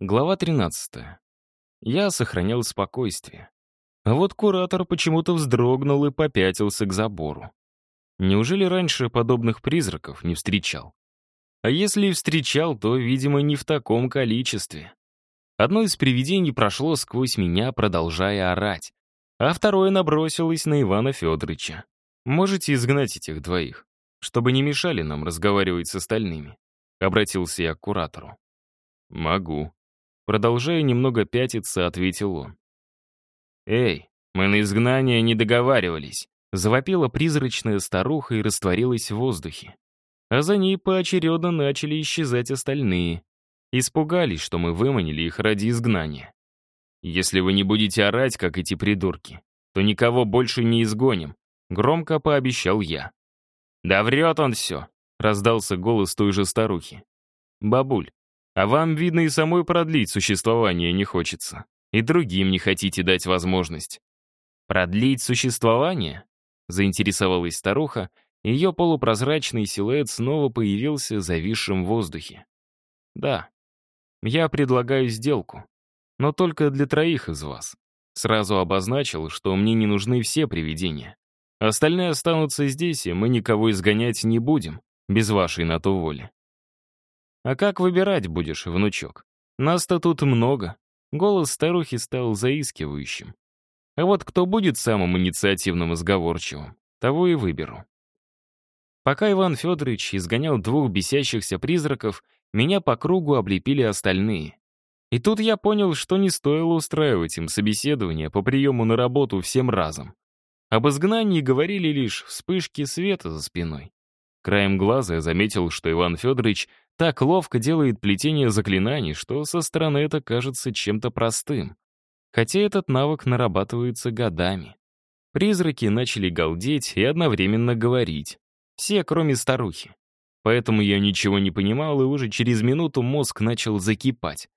Глава 13. Я сохранял спокойствие. А вот куратор почему-то вздрогнул и попятился к забору. Неужели раньше подобных призраков не встречал? А если и встречал, то, видимо, не в таком количестве. Одно из привидений прошло сквозь меня, продолжая орать, а второе набросилось на Ивана Федоровича. «Можете изгнать этих двоих, чтобы не мешали нам разговаривать с остальными?» Обратился я к куратору. «Могу», Продолжая немного пятиться, ответил он. «Эй, мы на изгнание не договаривались», завопила призрачная старуха и растворилась в воздухе. А за ней поочередно начали исчезать остальные. Испугались, что мы выманили их ради изгнания. «Если вы не будете орать, как эти придурки, то никого больше не изгоним», громко пообещал я. «Да врет он все», — раздался голос той же старухи. «Бабуль, а вам, видно, и самой продлить существование не хочется. И другим не хотите дать возможность. «Продлить существование?» — заинтересовалась старуха, ее полупрозрачный силуэт снова появился зависшим в воздухе. «Да, я предлагаю сделку, но только для троих из вас. Сразу обозначил, что мне не нужны все привидения. Остальные останутся здесь, и мы никого изгонять не будем, без вашей на то воли. «А как выбирать будешь, внучок? Нас-то тут много». Голос старухи стал заискивающим. «А вот кто будет самым инициативным и сговорчивым, того и выберу». Пока Иван Федорович изгонял двух бесящихся призраков, меня по кругу облепили остальные. И тут я понял, что не стоило устраивать им собеседование по приему на работу всем разом. Об изгнании говорили лишь вспышки света за спиной. Краем глаза я заметил, что Иван Федорович так ловко делает плетение заклинаний, что со стороны это кажется чем-то простым. Хотя этот навык нарабатывается годами. Призраки начали галдеть и одновременно говорить. Все, кроме старухи. Поэтому я ничего не понимал, и уже через минуту мозг начал закипать.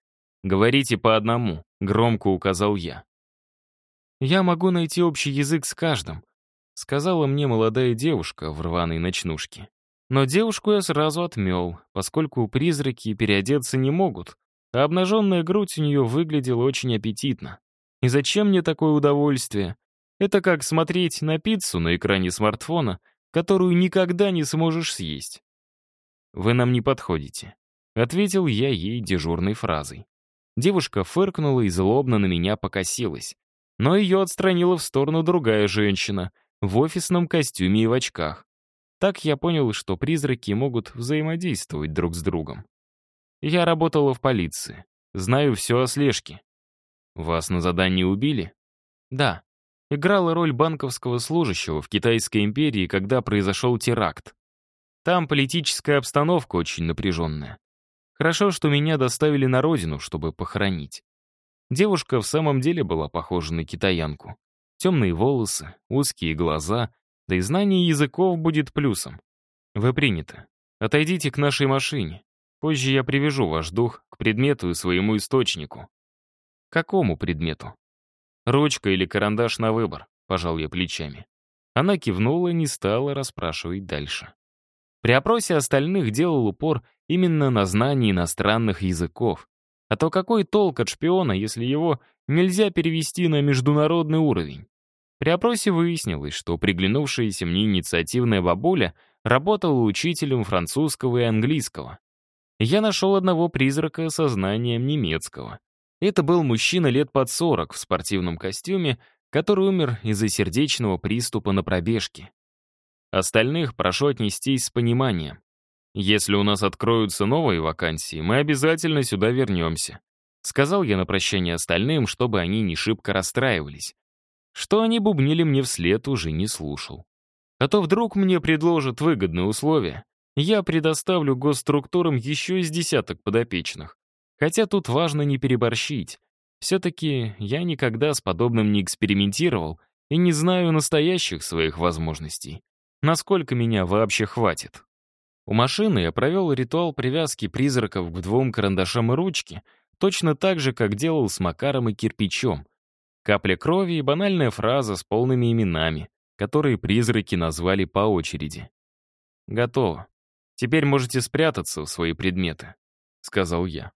«Говорите по одному», — громко указал я. «Я могу найти общий язык с каждым», — сказала мне молодая девушка в рваной ночнушке. Но девушку я сразу отмел, поскольку призраки переодеться не могут, а обнаженная грудь у нее выглядела очень аппетитно. И зачем мне такое удовольствие? Это как смотреть на пиццу на экране смартфона, которую никогда не сможешь съесть. «Вы нам не подходите», — ответил я ей дежурной фразой. Девушка фыркнула и злобно на меня покосилась. Но ее отстранила в сторону другая женщина в офисном костюме и в очках. Так я понял, что призраки могут взаимодействовать друг с другом. Я работала в полиции. Знаю все о слежке. Вас на задании убили? Да. Играла роль банковского служащего в Китайской империи, когда произошел теракт. Там политическая обстановка очень напряженная. Хорошо, что меня доставили на родину, чтобы похоронить. Девушка в самом деле была похожа на китаянку. Темные волосы, узкие глаза, да и знание языков будет плюсом. Вы приняты. Отойдите к нашей машине. Позже я привяжу ваш дух к предмету и своему источнику. Какому предмету? Ручка или карандаш на выбор, пожал я плечами. Она кивнула и не стала расспрашивать дальше. При опросе остальных делал упор именно на знание иностранных языков. А то какой толк от шпиона, если его нельзя перевести на международный уровень? При опросе выяснилось, что приглянувшаяся мне инициативная бабуля работала учителем французского и английского. Я нашел одного призрака со знанием немецкого. Это был мужчина лет под 40 в спортивном костюме, который умер из-за сердечного приступа на пробежке. Остальных прошу отнестись с пониманием. Если у нас откроются новые вакансии, мы обязательно сюда вернемся. Сказал я на прощание остальным, чтобы они не шибко расстраивались. Что они бубнили мне вслед, уже не слушал. А то вдруг мне предложат выгодные условия. Я предоставлю госструктурам еще из десяток подопечных. Хотя тут важно не переборщить. Все-таки я никогда с подобным не экспериментировал и не знаю настоящих своих возможностей. Насколько меня вообще хватит. У машины я провел ритуал привязки призраков к двум карандашам и ручке, точно так же, как делал с Макаром и кирпичом. Капля крови и банальная фраза с полными именами, которые призраки назвали по очереди. «Готово. Теперь можете спрятаться в свои предметы», — сказал я.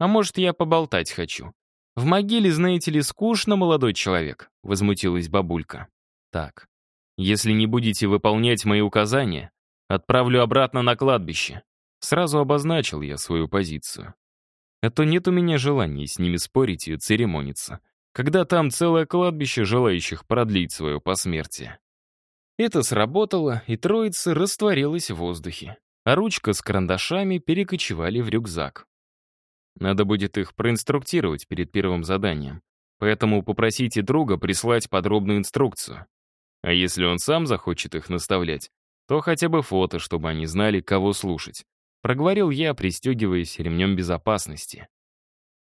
А может, я поболтать хочу. В могиле, знаете ли, скучно, молодой человек», — возмутилась бабулька. «Так, если не будете выполнять мои указания, отправлю обратно на кладбище». Сразу обозначил я свою позицию. А то нет у меня желания с ними спорить и церемониться, когда там целое кладбище желающих продлить свое посмертие. Это сработало, и троица растворилась в воздухе, а ручка с карандашами перекочевали в рюкзак. Надо будет их проинструктировать перед первым заданием, поэтому попросите друга прислать подробную инструкцию. А если он сам захочет их наставлять, то хотя бы фото, чтобы они знали, кого слушать. Проговорил я, пристегиваясь ремнем безопасности.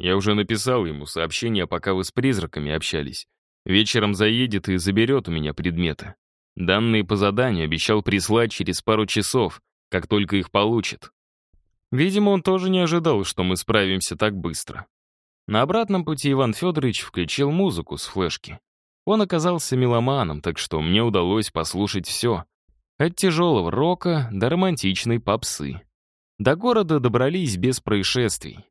Я уже написал ему сообщение, пока вы с призраками общались. Вечером заедет и заберет у меня предметы. Данные по заданию обещал прислать через пару часов, как только их получит. Видимо, он тоже не ожидал, что мы справимся так быстро. На обратном пути Иван Федорович включил музыку с флешки. Он оказался меломаном, так что мне удалось послушать все. От тяжелого рока до романтичной попсы. До города добрались без происшествий.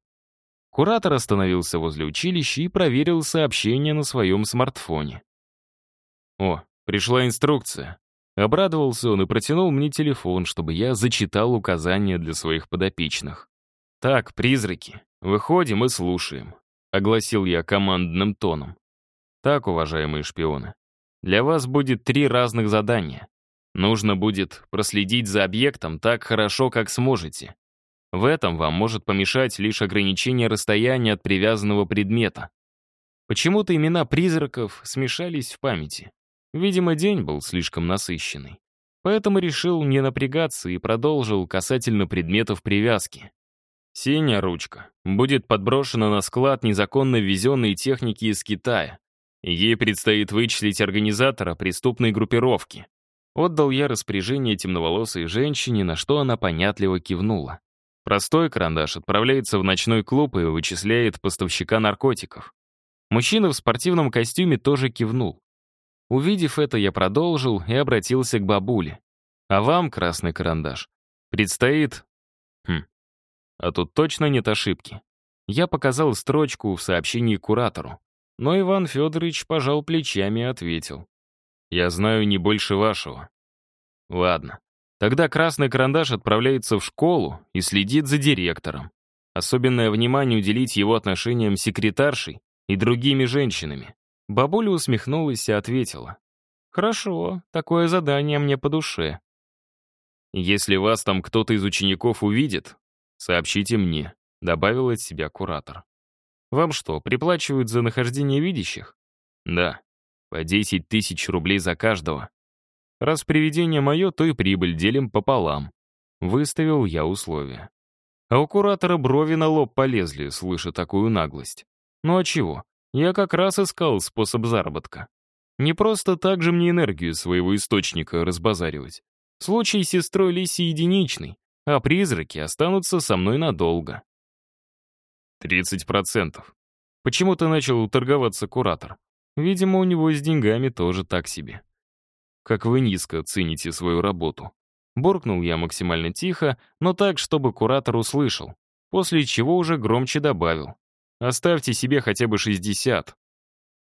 Куратор остановился возле училища и проверил сообщение на своем смартфоне. О, пришла инструкция. Обрадовался он и протянул мне телефон, чтобы я зачитал указания для своих подопечных. «Так, призраки, выходим и слушаем», — огласил я командным тоном. Так, уважаемые шпионы, для вас будет три разных задания. Нужно будет проследить за объектом так хорошо, как сможете. В этом вам может помешать лишь ограничение расстояния от привязанного предмета. Почему-то имена призраков смешались в памяти. Видимо, день был слишком насыщенный. Поэтому решил не напрягаться и продолжил касательно предметов привязки. Синяя ручка будет подброшена на склад незаконно ввезенной техники из Китая. Ей предстоит вычислить организатора преступной группировки. Отдал я распоряжение темноволосой женщине, на что она понятливо кивнула. Простой карандаш отправляется в ночной клуб и вычисляет поставщика наркотиков. Мужчина в спортивном костюме тоже кивнул. Увидев это, я продолжил и обратился к бабуле. А вам, красный карандаш, предстоит... Хм, а тут точно нет ошибки. Я показал строчку в сообщении куратору. Но Иван Федорович пожал плечами и ответил. «Я знаю не больше вашего». «Ладно. Тогда красный карандаш отправляется в школу и следит за директором. Особенное внимание уделить его отношениям с секретаршей и другими женщинами». Бабуля усмехнулась и ответила. «Хорошо, такое задание мне по душе. Если вас там кто-то из учеников увидит, сообщите мне», — добавил от себя куратор. Вам что, приплачивают за нахождение видящих? Да, по 10 тысяч рублей за каждого. Раз привидение мое, то и прибыль делим пополам. Выставил я условия. А у куратора брови на лоб полезли, слыша такую наглость. Ну а чего? Я как раз искал способ заработка. Не просто так же мне энергию своего источника разбазаривать. Случай с сестрой Лиси единичный, а призраки останутся со мной надолго. «Тридцать процентов». Почему-то начал торговаться куратор. Видимо, у него с деньгами тоже так себе. Как вы низко цените свою работу. Буркнул я максимально тихо, но так, чтобы куратор услышал, после чего уже громче добавил. Оставьте себе хотя бы 60.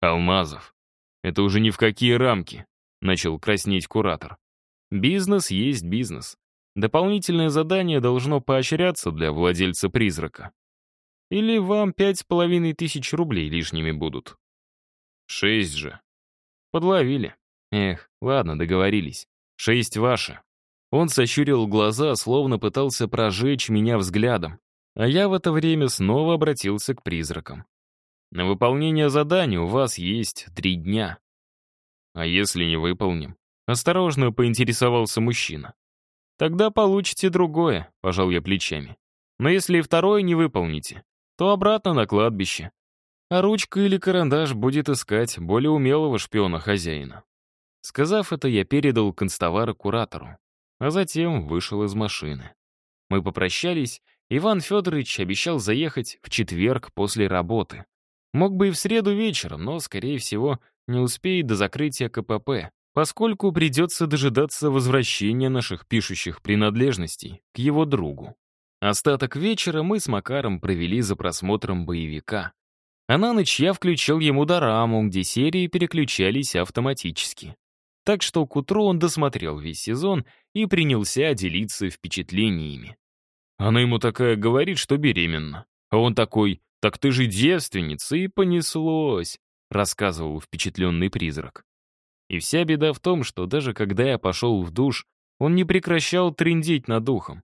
Алмазов. Это уже ни в какие рамки, начал краснеть куратор. Бизнес есть бизнес. Дополнительное задание должно поощряться для владельца призрака. Или вам пять с половиной тысяч рублей лишними будут? Шесть же. Подловили. Эх, ладно, договорились. Шесть ваши. Он сощурил глаза, словно пытался прожечь меня взглядом. А я в это время снова обратился к призракам. На выполнение задания у вас есть три дня. А если не выполним? Осторожно поинтересовался мужчина. Тогда получите другое, пожал я плечами. Но если и второе не выполните, то обратно на кладбище. А ручка или карандаш будет искать более умелого шпиона хозяина. Сказав это, я передал констовара куратору, а затем вышел из машины. Мы попрощались, Иван Федорович обещал заехать в четверг после работы. Мог бы и в среду вечером, но, скорее всего, не успеет до закрытия КПП, поскольку придется дожидаться возвращения наших пишущих принадлежностей к его другу. Остаток вечера мы с Макаром провели за просмотром боевика. А на ночь я включил ему дораму, где серии переключались автоматически. Так что к утру он досмотрел весь сезон и принялся делиться впечатлениями. Она ему такая говорит, что беременна. А он такой, так ты же девственница, и понеслось, рассказывал впечатленный призрак. И вся беда в том, что даже когда я пошел в душ, он не прекращал трындеть над духом.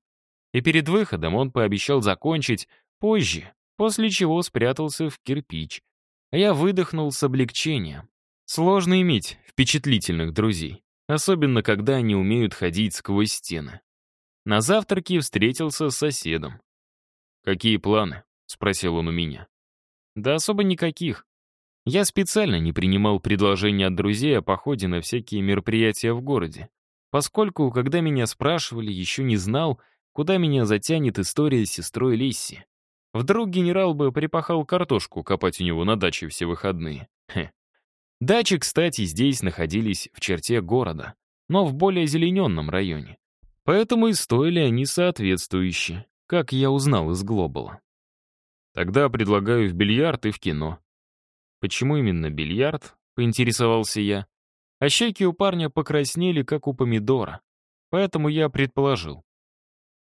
И перед выходом он пообещал закончить позже, после чего спрятался в кирпич. А я выдохнул с облегчением. Сложно иметь впечатлительных друзей, особенно когда они умеют ходить сквозь стены. На завтраке встретился с соседом. «Какие планы?» — спросил он у меня. «Да особо никаких. Я специально не принимал предложения от друзей о походе на всякие мероприятия в городе, поскольку, когда меня спрашивали, еще не знал, куда меня затянет история с сестрой Лисси. Вдруг генерал бы припахал картошку копать у него на даче все выходные. Хе. Дачи, кстати, здесь находились в черте города, но в более зелененном районе. Поэтому и стоили они соответствующе, как я узнал из Глобала. Тогда предлагаю в бильярд и в кино. Почему именно бильярд? Поинтересовался я. А щеки у парня покраснели, как у помидора. Поэтому я предположил.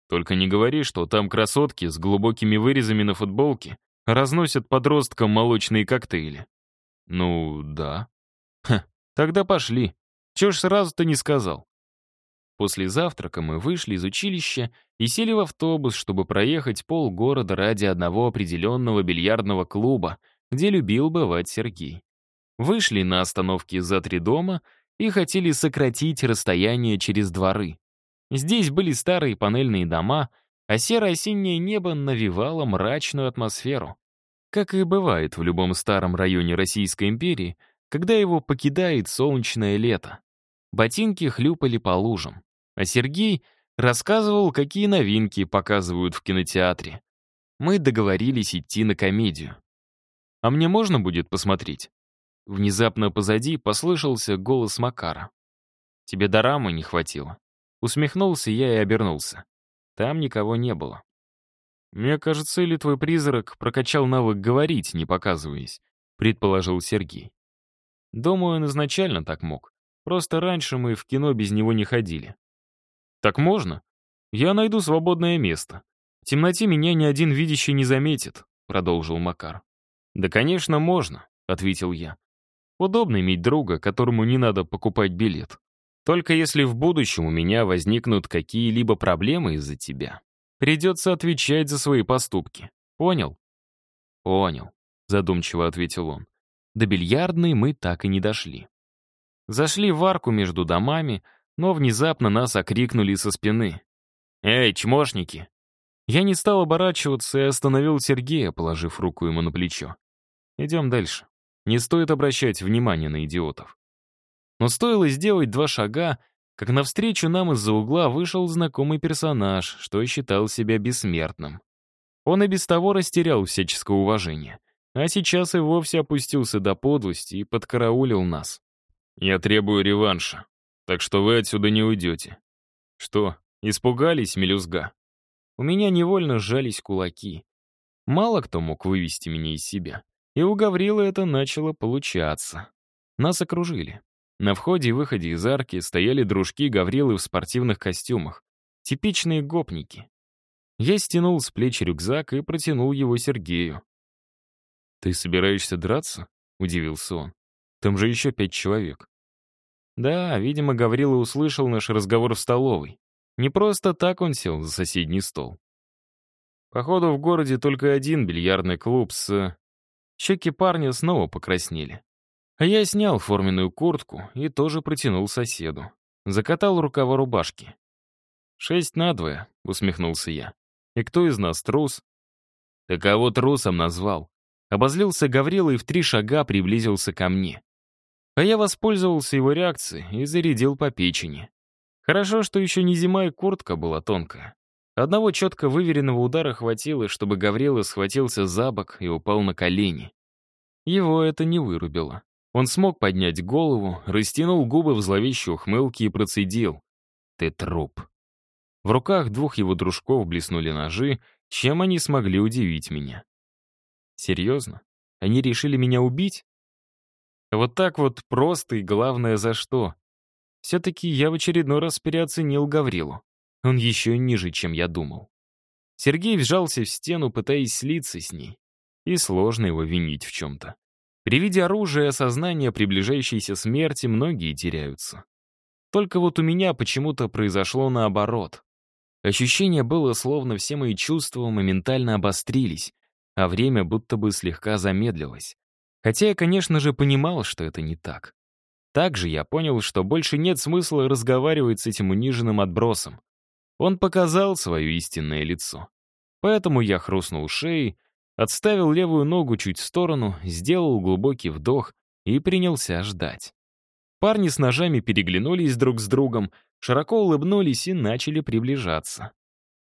Только не говори, что там красотки с глубокими вырезами на футболке разносят подросткам молочные коктейли. Ну, да. Ха, тогда пошли. Чего ж сразу-то не сказал? После завтрака мы вышли из училища и сели в автобус, чтобы проехать полгорода ради одного определенного бильярдного клуба, где любил бывать Сергей. Вышли на остановке за три дома и хотели сократить расстояние через дворы. Здесь были старые панельные дома, а серо-осеннее небо навевало мрачную атмосферу. Как и бывает в любом старом районе Российской империи, когда его покидает солнечное лето. Ботинки хлюпали по лужам. А Сергей рассказывал, какие новинки показывают в кинотеатре. Мы договорились идти на комедию. «А мне можно будет посмотреть?» Внезапно позади послышался голос Макара. «Тебе дорамы не хватило?» Усмехнулся я и обернулся. Там никого не было. «Мне кажется, или твой призрак прокачал навык говорить, не показываясь», предположил Сергей. «Думаю, он изначально так мог. Просто раньше мы в кино без него не ходили. «Так можно? Я найду свободное место. В темноте меня ни один видящий не заметит», — продолжил Макар. «Да, конечно, можно», — ответил я. «Удобно иметь друга, которому не надо покупать билет. Только если в будущем у меня возникнут какие-либо проблемы из-за тебя, придется отвечать за свои поступки. Понял?» «Понял», — задумчиво ответил он. До бильярдной мы так и не дошли. Зашли в арку между домами, но внезапно нас окрикнули со спины. «Эй, чмошники!» Я не стал оборачиваться и остановил Сергея, положив руку ему на плечо. «Идем дальше. Не стоит обращать внимание на идиотов». Но стоило сделать два шага, как навстречу нам из-за угла вышел знакомый персонаж, что считал себя бессмертным. Он и без того растерял всяческое уважение, а сейчас и вовсе опустился до подлости и подкараулил нас. «Я требую реванша», так что вы отсюда не уйдете. Что, испугались, мелюзга? У меня невольно сжались кулаки. Мало кто мог вывести меня из себя. И у Гаврила это начало получаться. Нас окружили. На входе и выходе из арки стояли дружки Гаврилы в спортивных костюмах. Типичные гопники. Я стянул с плеч рюкзак и протянул его Сергею. «Ты собираешься драться?» — удивился он. «Там же еще пять человек». Да, видимо, Гаврила услышал наш разговор в столовой. Не просто так он сел за соседний стол. Походу, в городе только один бильярдный клуб с... Щеки парня снова покраснели. А я снял форменную куртку и тоже протянул соседу. Закатал рукава рубашки. «Шесть на двое», — усмехнулся я. «И кто из нас трус?» «Ты кого трусом назвал?» Обозлился Гаврила и в три шага приблизился ко мне. А я воспользовался его реакцией и зарядил по печени. Хорошо, что еще не зима и куртка была тонкая. Одного четко выверенного удара хватило, чтобы Гаврила схватился за бок и упал на колени. Его это не вырубило. Он смог поднять голову, растянул губы в зловещей ухмылке и процедил. «Ты труп». В руках двух его дружков блеснули ножи, чем они смогли удивить меня. Серьезно? Они решили меня убить? Вот так вот просто и главное за что. Все-таки я в очередной раз переоценил Гаврилу. Он еще ниже, чем я думал. Сергей вжался в стену, пытаясь слиться с ней. И сложно его винить в чем-то. При виде оружия и осознания приближающейся смерти многие теряются. Только вот у меня почему-то произошло наоборот. Ощущение было, словно все мои чувства моментально обострились, а время будто бы слегка замедлилось. Хотя я, конечно же, понимал, что это не так. Также я понял, что больше нет смысла разговаривать с этим униженным отбросом. Он показал свое истинное лицо. Поэтому я хрустнул шеей, отставил левую ногу чуть в сторону, сделал глубокий вдох и принялся ждать. Парни с ножами переглянулись друг с другом, широко улыбнулись и начали приближаться.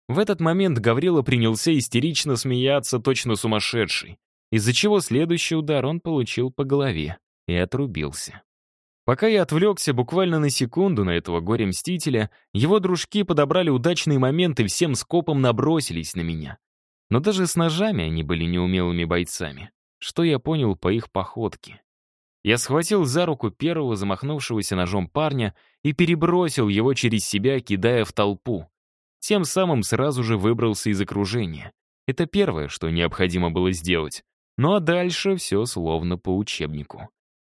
В этот момент Гаврила принялся истерично смеяться, точно сумасшедший, из-за чего следующий удар он получил по голове и отрубился. Пока я отвлекся буквально на секунду на этого горе-мстителя, его дружки подобрали удачный момент и всем скопом набросились на меня. Но даже с ножами они были неумелыми бойцами, что я понял по их походке. Я схватил за руку первого замахнувшегося ножом парня и перебросил его через себя, кидая в толпу. Тем самым сразу же выбрался из окружения. Это первое, что необходимо было сделать. Ну а дальше все словно по учебнику.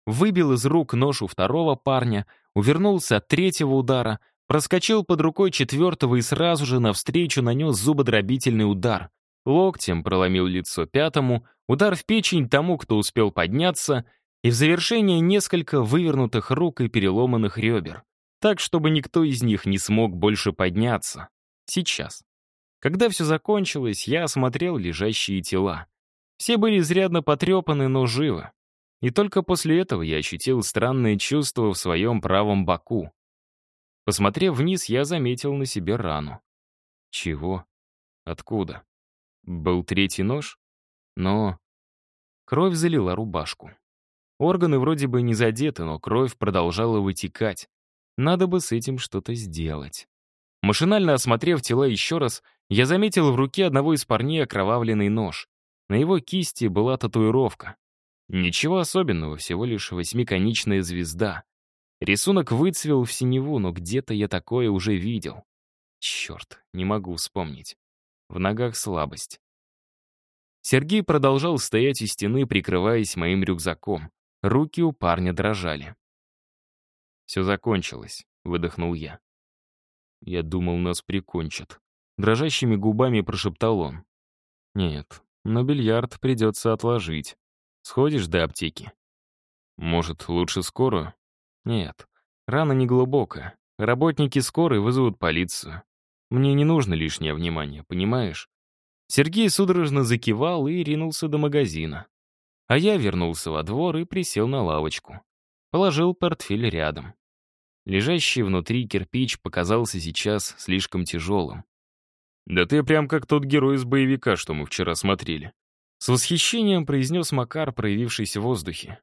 Выбил из рук нож у второго парня, увернулся от третьего удара, проскочил под рукой четвертого и сразу же навстречу нанес зубодробительный удар. Локтем проломил лицо пятому, удар в печень тому, кто успел подняться, и в завершение несколько вывернутых рук и переломанных ребер, так, чтобы никто из них не смог больше подняться. Сейчас. Когда все закончилось, я осмотрел лежащие тела. Все были изрядно потрепаны, но живы. И только после этого я ощутил странное чувство в своем правом боку. Посмотрев вниз, я заметил на себе рану. Чего? Откуда? Был третий нож? Но... Кровь залила рубашку. Органы вроде бы не задеты, но кровь продолжала вытекать. Надо бы с этим что-то сделать. Машинально осмотрев тела еще раз, я заметил в руке одного из парней окровавленный нож. На его кисти была татуировка. Ничего особенного, всего лишь восьмиконечная звезда. Рисунок выцвел в синеву, но где-то я такое уже видел. Черт, не могу вспомнить. В ногах слабость. Сергей продолжал стоять у стены, прикрываясь моим рюкзаком. Руки у парня дрожали. «Все закончилось», — выдохнул я. Я думал, нас прикончат. Дрожащими губами прошептал он. «Нет, но бильярд придется отложить. Сходишь до аптеки?» «Может, лучше скорую?» «Нет, рана не глубокая. Работники скорой вызовут полицию. Мне не нужно лишнее внимание, понимаешь?» Сергей судорожно закивал и ринулся до магазина. А я вернулся во двор и присел на лавочку. Положил портфель рядом. Лежащий внутри кирпич показался сейчас слишком тяжелым. «Да ты прям как тот герой из боевика, что мы вчера смотрели». С восхищением произнес Макар, проявившийся в воздухе.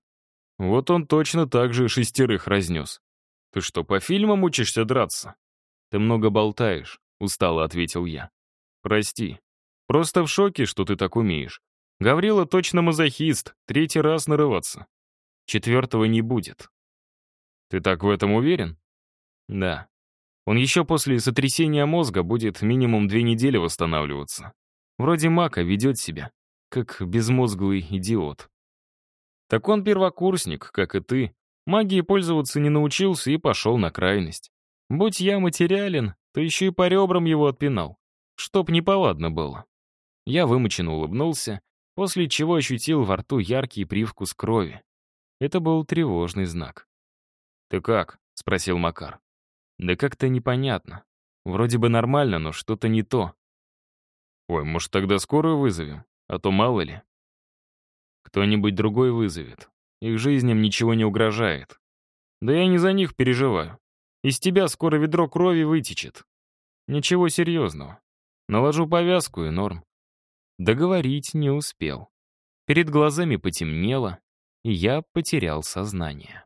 «Вот он точно так же шестерых разнес. Ты что, по фильмам учишься драться?» «Ты много болтаешь», — устало ответил я. «Прости. Просто в шоке, что ты так умеешь. Гаврила точно мазохист, третий раз нарываться. Четвертого не будет. Ты так в этом уверен? Да. Он еще после сотрясения мозга будет минимум две недели восстанавливаться. Вроде Мака ведет себя, как безмозглый идиот. Так он первокурсник, как и ты. Магией пользоваться не научился и пошел на крайность. Будь я материален, то еще и по ребрам его отпинал. Чтоб неповадно было. Я вымученно улыбнулся после чего ощутил во рту яркий привкус крови. Это был тревожный знак. «Ты как?» — спросил Макар. «Да как-то непонятно. Вроде бы нормально, но что-то не то». «Ой, может, тогда скорую вызовем? А то мало ли». «Кто-нибудь другой вызовет. Их жизням ничего не угрожает. Да я не за них переживаю. Из тебя скоро ведро крови вытечет. Ничего серьезного. Наложу повязку и норм. Договорить не успел. Перед глазами потемнело, и я потерял сознание.